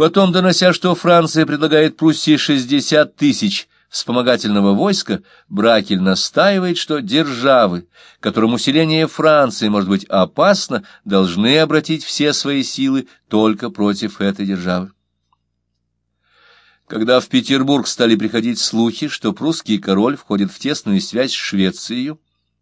Потом, донося, что Франция предлагает Пруссии 60 тысяч вспомогательного войска, Бракель настаивает, что державы, которым усиление Франции может быть опасно, должны обратить все свои силы только против этой державы. Когда в Петербург стали приходить слухи, что прусский король входит в тесную связь с Швецией,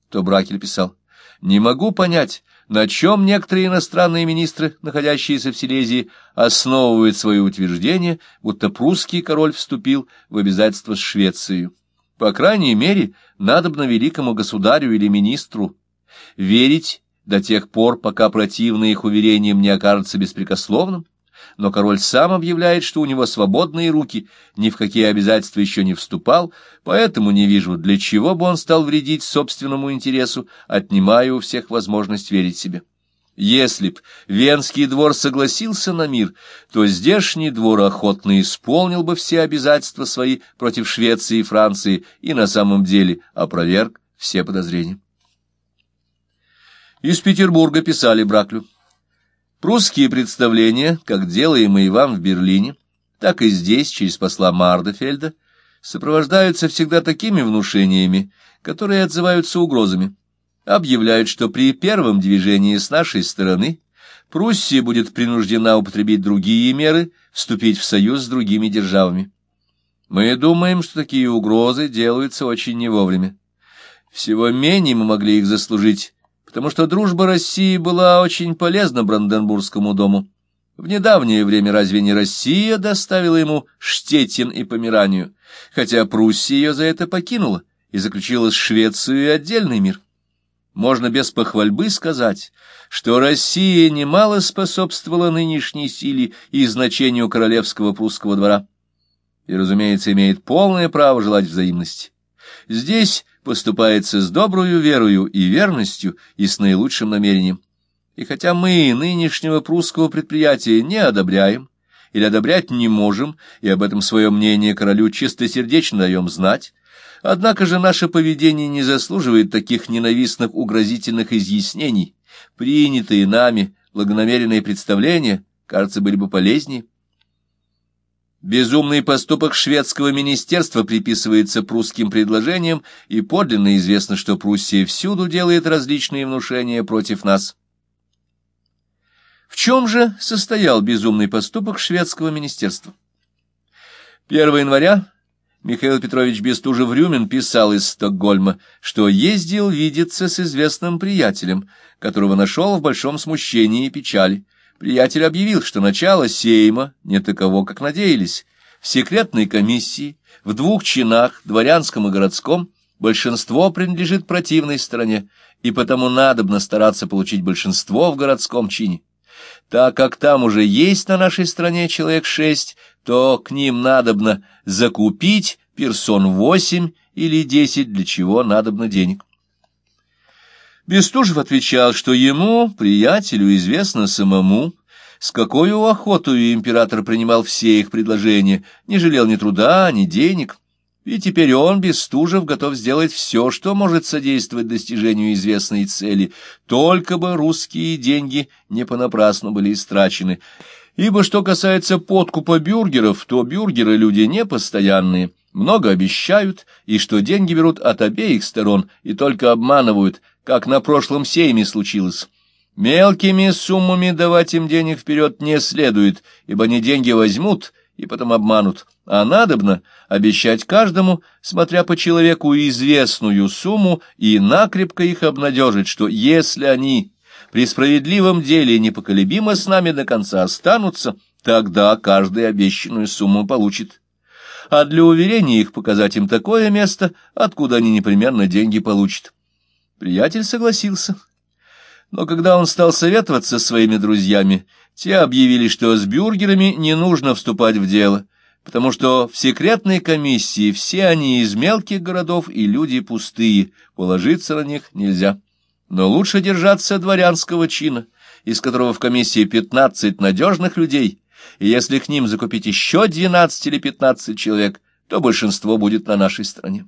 то Бракель писал, «Не могу понять, на чем некоторые иностранные министры, находящиеся в Силезии, основывают свои утверждения, будто прусский король вступил в обязательство с Швецией. По крайней мере, надобно великому государю или министру верить до тех пор, пока противные их уверениям не окажется беспрекословным, но король сам объявляет, что у него свободные руки, ни в какие обязательства еще не вступал, поэтому не вижу, для чего бы он стал вредить собственному интересу, отнимая у всех возможность верить себе. Если б Венский двор согласился на мир, то здешний двор охотно исполнил бы все обязательства свои против Швеции и Франции и на самом деле опроверг все подозрения. Из Петербурга писали Браклю. Прусские представления, как делаемые вам в Берлине, так и здесь, через посла Мардефельда, сопровождаются всегда такими внушениями, которые отзываются угрозами. Объявляют, что при первом движении с нашей стороны Пруссия будет принуждена употребить другие меры, вступить в союз с другими державами. Мы думаем, что такие угрозы делаются очень не вовремя. Всего менее мы могли их заслужить, потому что дружба России была очень полезна Бранденбургскому дому. В недавнее время разве не Россия доставила ему Штетин и Померанию, хотя Пруссия ее за это покинула и заключила с Швецией отдельный мир? Можно без похвальбы сказать, что Россия немало способствовала нынешней силе и значению королевского прусского двора, и, разумеется, имеет полное право желать взаимности. Здесь поступается с доброю верою и верностью и с наилучшим намерением. И хотя мы нынешнего прусского предприятия не одобряем или одобрять не можем, и об этом свое мнение королю чистосердечно даем знать, однако же наше поведение не заслуживает таких ненавистных угрозительных изъяснений. Принятые нами благонамеренные представления, кажется, были бы полезнее. Безумный поступок шведского министерства приписывается прусским предложениям, и подлинно известно, что Пруссия всюду делает различные внушения против нас. В чем же состоял безумный поступок шведского министерства? 1 января Михаил Петрович Бестужев-Рюмин писал из Стокгольма, что ездил видеться с известным приятелем, которого нашел в большом смущении и печали. Приятель объявил, что начало сейма не таково, как надеялись. В секретной комиссии, в двух чинах, дворянском и городском, большинство принадлежит противной стороне, и потому надобно стараться получить большинство в городском чине. Так как там уже есть на нашей стране человек шесть, то к ним надобно закупить персон восемь или десять, для чего надобно денег. Бестужев отвечал, что ему, приятелю, известно самому, с какой охотою император принимал все их предложения, не жалел ни труда, ни денег, и теперь он, Бестужев, готов сделать все, что может содействовать достижению известной цели, только бы русские деньги не понапрасну были истрачены. Ибо что касается подкупа бюргеров, то бюргеры люди непостоянные, много обещают, и что деньги берут от обеих сторон и только обманывают, как на прошлом сейме случилось. Мелкими суммами давать им денег вперед не следует, ибо они деньги возьмут и потом обманут, а надобно обещать каждому, смотря по человеку, известную сумму и накрепко их обнадежить, что если они при справедливом деле непоколебимо с нами до конца останутся, тогда каждый обещанную сумму получит. А для уверения их показать им такое место, откуда они непременно деньги получат. Приятель согласился. Но когда он стал советоваться со своими друзьями, те объявили, что с бюргерами не нужно вступать в дело, потому что в секретной комиссии все они из мелких городов и люди пустые, положиться на них нельзя. Но лучше держаться дворянского чина, из которого в комиссии пятнадцать надежных людей, и если к ним закупить еще двенадцать или пятнадцать человек, то большинство будет на нашей стороне.